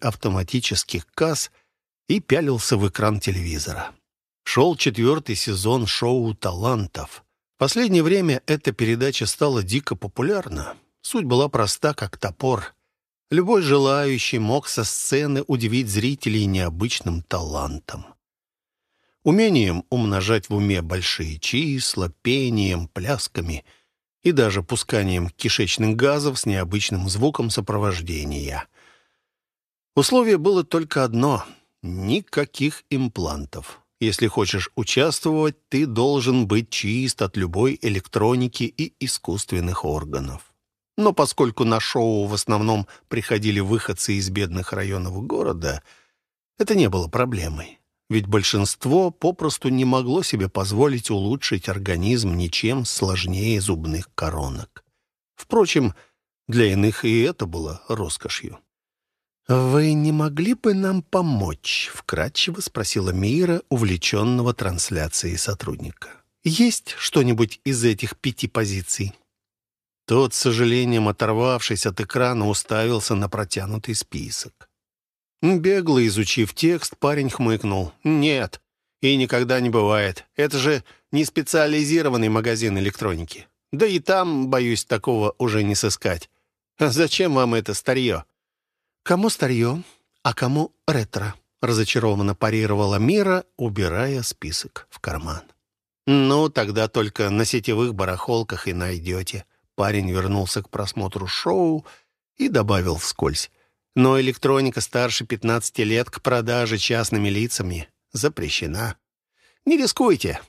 автоматических касс и пялился в экран телевизора. Шел четвертый сезон шоу «Талантов». В последнее время эта передача стала дико популярна. Суть была проста, как топор. Любой желающий мог со сцены удивить зрителей необычным талантом. Умением умножать в уме большие числа, пением, плясками и даже пусканием кишечных газов с необычным звуком сопровождения. Условие было только одно — никаких имплантов. Если хочешь участвовать, ты должен быть чист от любой электроники и искусственных органов. Но поскольку на шоу в основном приходили выходцы из бедных районов города, это не было проблемой. Ведь большинство попросту не могло себе позволить улучшить организм ничем сложнее зубных коронок. Впрочем, для иных и это было роскошью. «Вы не могли бы нам помочь?» — вкратчиво спросила Мира, увлеченного трансляцией сотрудника. «Есть что-нибудь из этих пяти позиций?» Тот, с сожалением оторвавшись от экрана, уставился на протянутый список. Бегло изучив текст, парень хмыкнул. «Нет, и никогда не бывает. Это же не специализированный магазин электроники. Да и там, боюсь, такого уже не сыскать. Зачем вам это старье?» «Кому старье, а кому ретро?» разочарованно парировала Мира, убирая список в карман. «Ну, тогда только на сетевых барахолках и найдете». Парень вернулся к просмотру шоу и добавил вскользь. «Но электроника старше 15 лет к продаже частными лицами запрещена. Не рискуйте».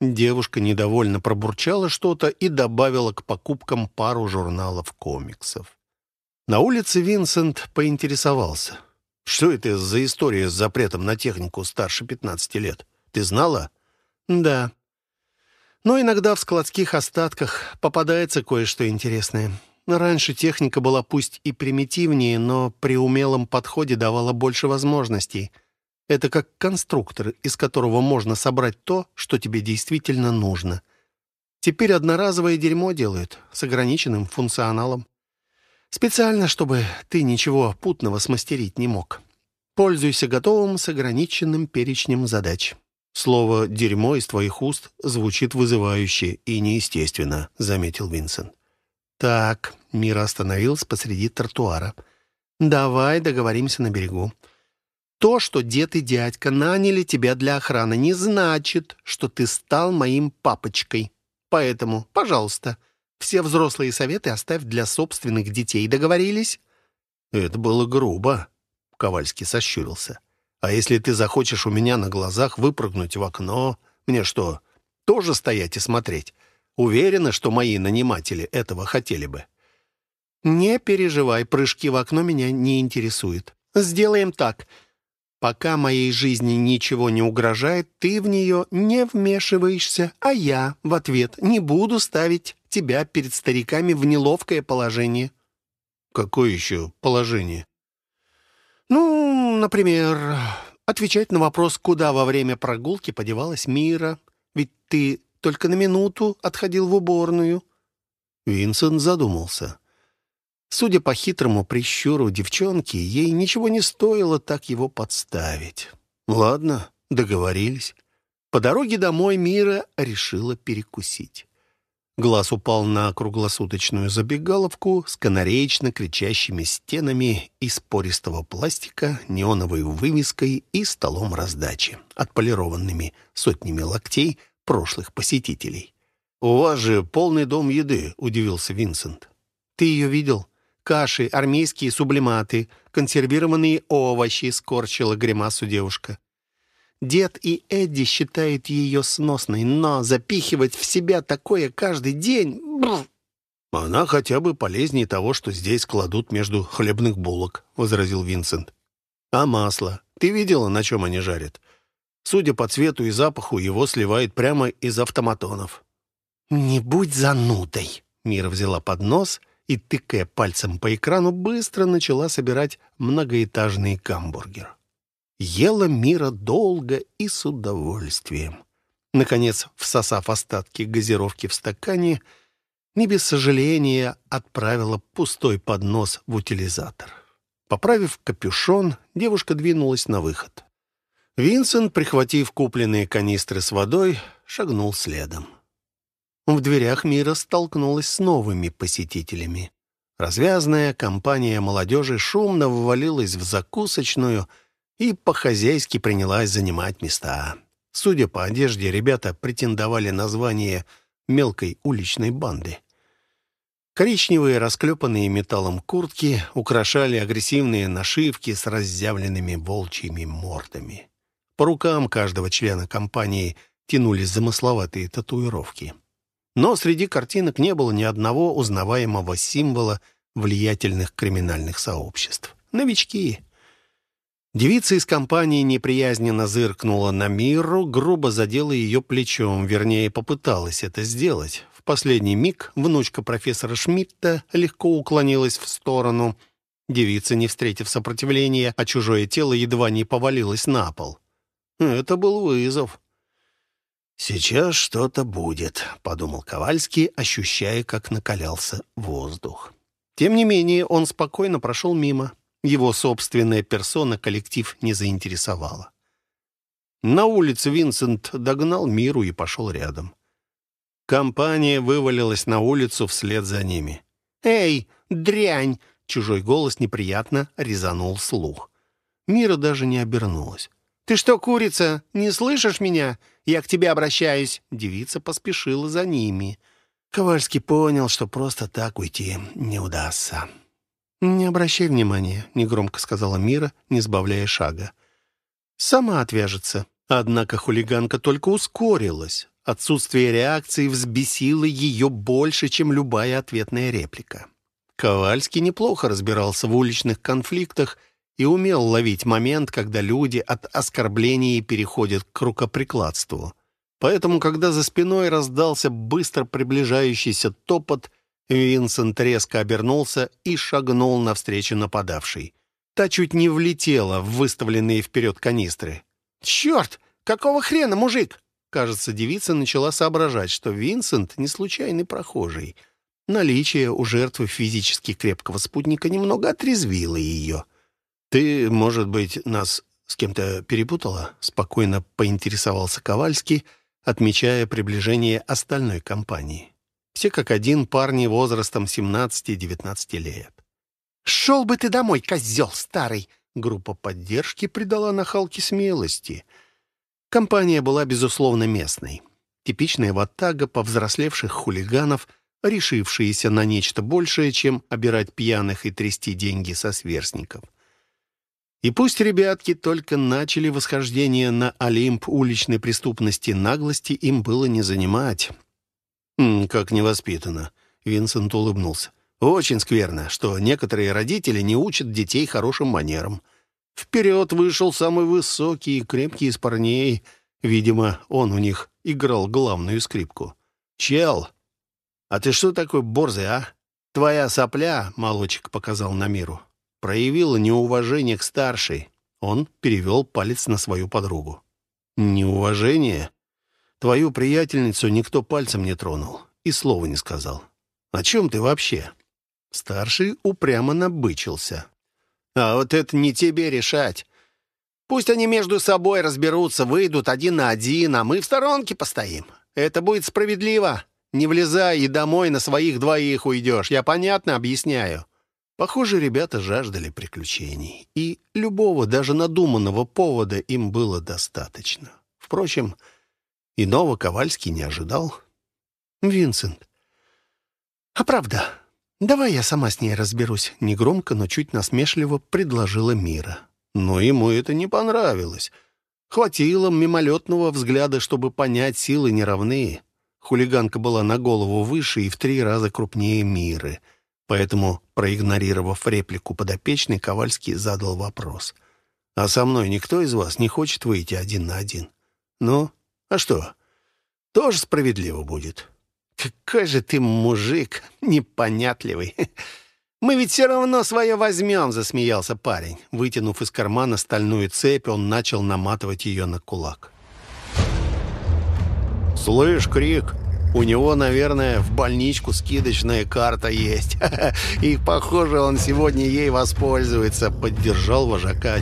Девушка недовольно пробурчала что-то и добавила к покупкам пару журналов комиксов. На улице Винсент поинтересовался. «Что это за история с запретом на технику старше 15 лет? Ты знала?» «Да. Но иногда в складских остатках попадается кое-что интересное. Раньше техника была пусть и примитивнее, но при умелом подходе давала больше возможностей. Это как конструктор, из которого можно собрать то, что тебе действительно нужно. Теперь одноразовое дерьмо делают с ограниченным функционалом. Специально, чтобы ты ничего путного смастерить не мог. Пользуйся готовым с ограниченным перечнем задач. Слово «дерьмо» из твоих уст звучит вызывающе и неестественно, заметил Винсент. Так, Мира остановился посреди тротуара. Давай договоримся на берегу. То, что дед и дядька наняли тебя для охраны, не значит, что ты стал моим папочкой. Поэтому, пожалуйста, все взрослые советы оставь для собственных детей. Договорились?» «Это было грубо», — Ковальский сощурился. «А если ты захочешь у меня на глазах выпрыгнуть в окно, мне что, тоже стоять и смотреть? Уверена, что мои наниматели этого хотели бы». «Не переживай, прыжки в окно меня не интересуют. Сделаем так. Пока моей жизни ничего не угрожает, ты в нее не вмешиваешься, а я в ответ не буду ставить тебя перед стариками в неловкое положение». «Какое еще положение?» «Ну, например, отвечать на вопрос, куда во время прогулки подевалась Мира. Ведь ты только на минуту отходил в уборную». Винсент задумался. Судя по хитрому прищуру девчонки, ей ничего не стоило так его подставить. Ладно, договорились. По дороге домой Мира решила перекусить. Глаз упал на круглосуточную забегаловку с канареечно кричащими стенами из пористого пластика, неоновой вывеской и столом раздачи, отполированными сотнями локтей прошлых посетителей. «У вас же полный дом еды», — удивился Винсент. «Ты ее видел?» Каши, армейские сублиматы, консервированные овощи», — скорчила гримасу девушка. Дед и Эдди считают ее сносной, но запихивать в себя такое каждый день... Бррр. «Она хотя бы полезнее того, что здесь кладут между хлебных булок», — возразил Винсент. «А масло? Ты видела, на чем они жарят? Судя по цвету и запаху, его сливают прямо из автоматонов». «Не будь занудой!» Мира взяла поднос и, тыкая пальцем по экрану, быстро начала собирать многоэтажный гамбургер. Ела Мира долго и с удовольствием. Наконец, всосав остатки газировки в стакане, не без сожаления отправила пустой поднос в утилизатор. Поправив капюшон, девушка двинулась на выход. Винсент, прихватив купленные канистры с водой, шагнул следом. В дверях мира столкнулась с новыми посетителями. Развязная компания молодежи шумно ввалилась в закусочную и по-хозяйски принялась занимать места. Судя по одежде, ребята претендовали на звание мелкой уличной банды. Коричневые, расклепанные металлом куртки украшали агрессивные нашивки с разъявленными волчьими мордами. По рукам каждого члена компании тянулись замысловатые татуировки. Но среди картинок не было ни одного узнаваемого символа влиятельных криминальных сообществ. Новички. Девица из компании неприязненно зыркнула на Миру, грубо задела ее плечом, вернее, попыталась это сделать. В последний миг внучка профессора Шмидта легко уклонилась в сторону. Девица, не встретив сопротивления, а чужое тело едва не повалилось на пол. Это был вызов. «Сейчас что-то будет», — подумал Ковальский, ощущая, как накалялся воздух. Тем не менее, он спокойно прошел мимо. Его собственная персона коллектив не заинтересовала. На улице Винсент догнал Миру и пошел рядом. Компания вывалилась на улицу вслед за ними. «Эй, дрянь!» — чужой голос неприятно резанул слух. Мира даже не обернулась. «Ты что, курица, не слышишь меня? Я к тебе обращаюсь». Девица поспешила за ними. Ковальский понял, что просто так уйти не удастся. «Не обращай внимания», — негромко сказала Мира, не сбавляя шага. «Сама отвяжется». Однако хулиганка только ускорилась. Отсутствие реакции взбесило ее больше, чем любая ответная реплика. Ковальский неплохо разбирался в уличных конфликтах и умел ловить момент, когда люди от оскорблений переходят к рукоприкладству. Поэтому, когда за спиной раздался быстро приближающийся топот, Винсент резко обернулся и шагнул навстречу нападавшей. Та чуть не влетела в выставленные вперед канистры. «Черт! Какого хрена, мужик?» Кажется, девица начала соображать, что Винсент не случайный прохожий. Наличие у жертвы физически крепкого спутника немного отрезвило ее. «Ты, может быть, нас с кем-то перепутала?» — спокойно поинтересовался Ковальский, отмечая приближение остальной компании. Все как один парни возрастом 17-19 лет. «Шел бы ты домой, козел старый!» Группа поддержки придала нахалке смелости. Компания была, безусловно, местной. Типичная ватага повзрослевших хулиганов, решившиеся на нечто большее, чем обирать пьяных и трясти деньги со сверстников. И пусть ребятки только начали восхождение на Олимп уличной преступности, наглости им было не занимать. «Как невоспитанно», — Винсент улыбнулся. «Очень скверно, что некоторые родители не учат детей хорошим манерам. Вперед вышел самый высокий и крепкий из парней. Видимо, он у них играл главную скрипку. Чел, а ты что такой борзый, а? Твоя сопля, — молочек показал на миру, — проявила неуважение к старшей». Он перевел палец на свою подругу. «Неуважение?» Твою приятельницу никто пальцем не тронул и слова не сказал. О чем ты вообще?» Старший упрямо набычился. «А вот это не тебе решать. Пусть они между собой разберутся, выйдут один на один, а мы в сторонке постоим. Это будет справедливо. Не влезай и домой на своих двоих уйдешь. Я понятно объясняю». Похоже, ребята жаждали приключений, и любого, даже надуманного повода им было достаточно. Впрочем, Иного Ковальский не ожидал. «Винсент, а правда, давай я сама с ней разберусь», — негромко, но чуть насмешливо предложила Мира. Но ему это не понравилось. Хватило мимолетного взгляда, чтобы понять, силы неравны. Хулиганка была на голову выше и в три раза крупнее Миры. Поэтому, проигнорировав реплику подопечной, Ковальский задал вопрос. «А со мной никто из вас не хочет выйти один на один? Ну, а что? Тоже справедливо будет. Какой же ты мужик непонятливый. Мы ведь все равно свое возьмем, засмеялся парень. Вытянув из кармана стальную цепь, он начал наматывать ее на кулак. «Слышь, Крик!» У него, наверное, в больничку скидочная карта есть. И, похоже, он сегодня ей воспользуется», — поддержал вожака